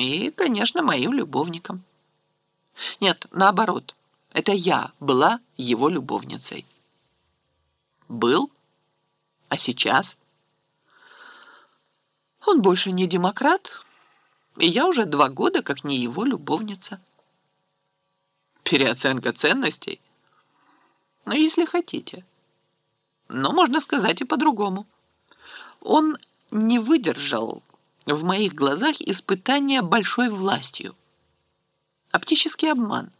И, конечно, моим любовником. Нет, наоборот, это я была его любовницей. Был? А сейчас? Он больше не демократ, и я уже два года как не его любовница. Переоценка ценностей? Ну, если хотите. Но можно сказать и по-другому. Он не выдержал в моих глазах испытания большой властью. Оптический обман.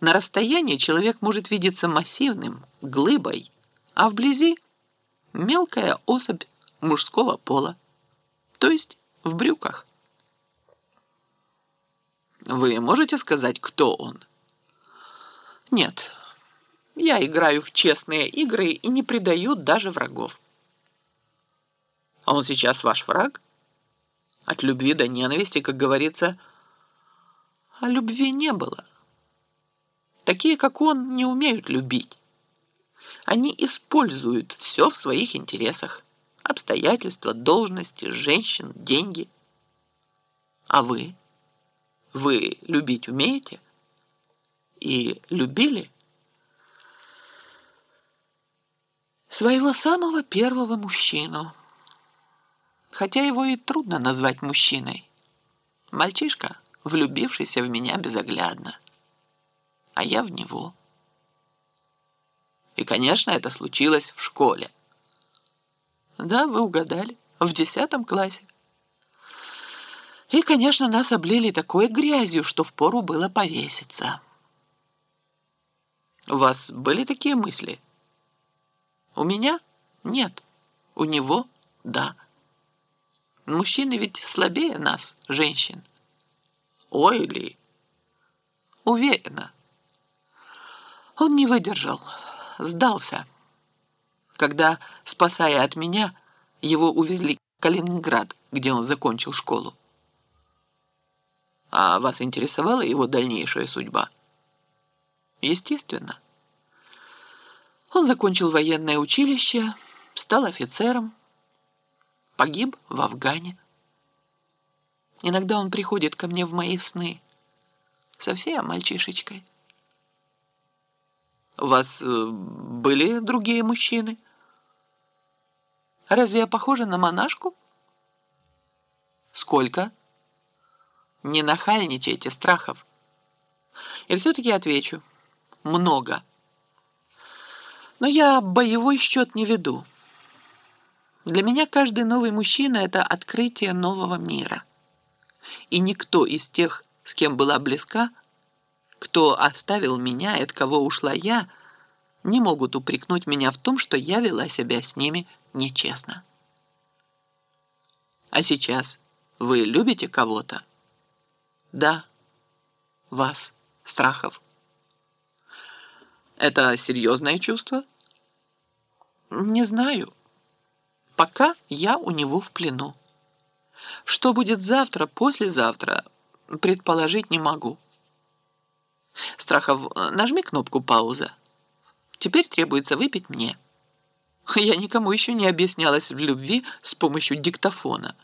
На расстоянии человек может видеться массивным, глыбой, а вблизи мелкая особь мужского пола, то есть в брюках. Вы можете сказать, кто он? Нет, я играю в честные игры и не предаю даже врагов. Он сейчас ваш враг? От любви до ненависти, как говорится, а любви не было. Такие, как он, не умеют любить. Они используют все в своих интересах. Обстоятельства, должности, женщин, деньги. А вы? Вы любить умеете? И любили? Своего самого первого мужчину – хотя его и трудно назвать мужчиной. Мальчишка, влюбившийся в меня безоглядно, а я в него. И, конечно, это случилось в школе. Да, вы угадали, в десятом классе. И, конечно, нас облили такой грязью, что впору было повеситься. У вас были такие мысли? У меня нет. У него – да. Мужчины ведь слабее нас, женщин. Ой ли? Уверена. Он не выдержал, сдался. Когда, спасая от меня, его увезли в Калининград, где он закончил школу. А вас интересовала его дальнейшая судьба? Естественно. Он закончил военное училище, стал офицером, погиб в Афгане. Иногда он приходит ко мне в мои сны, совсем мальчишечкой. У вас э, были другие мужчины? Разве я похожа на монашку? Сколько? Не нахальничайте, Страхов. И все-таки отвечу. Много. Но я боевой счет не веду. Для меня каждый новый мужчина – это открытие нового мира. И никто из тех, с кем была близка, кто оставил меня и от кого ушла я, не могут упрекнуть меня в том, что я вела себя с ними нечестно. А сейчас вы любите кого-то? Да, вас, Страхов. Это серьезное чувство? Не знаю. Пока я у него в плену. Что будет завтра, послезавтра, предположить не могу. Страхов, нажми кнопку «Пауза». Теперь требуется выпить мне. Я никому еще не объяснялась в любви с помощью диктофона.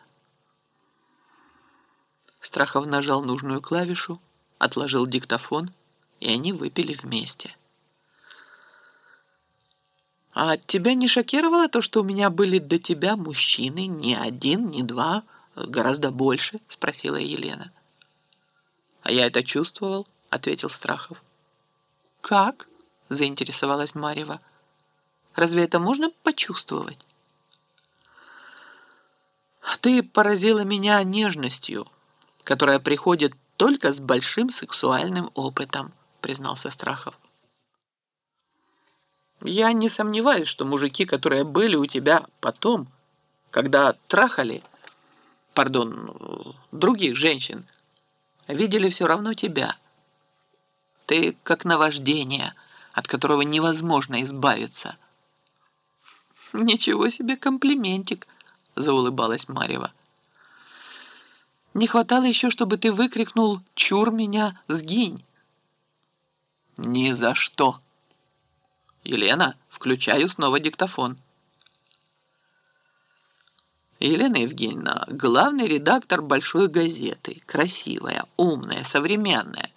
Страхов нажал нужную клавишу, отложил диктофон, и они выпили вместе. А тебя не шокировало то, что у меня были до тебя мужчины, не один, не два, гораздо больше? Спросила Елена. А я это чувствовал, ответил Страхов. Как? Заинтересовалась Марьева. Разве это можно почувствовать? Ты поразила меня нежностью, которая приходит только с большим сексуальным опытом, признался Страхов. Я не сомневаюсь, что мужики, которые были у тебя потом, когда трахали, пардон, других женщин, видели все равно тебя. Ты как наваждение, от которого невозможно избавиться. Ничего себе комплиментик, заулыбалась Марьева. Не хватало еще, чтобы ты выкрикнул «Чур меня, сгинь!» «Ни за что!» «Елена, включаю снова диктофон». Елена Евгеньевна, главный редактор большой газеты, красивая, умная, современная.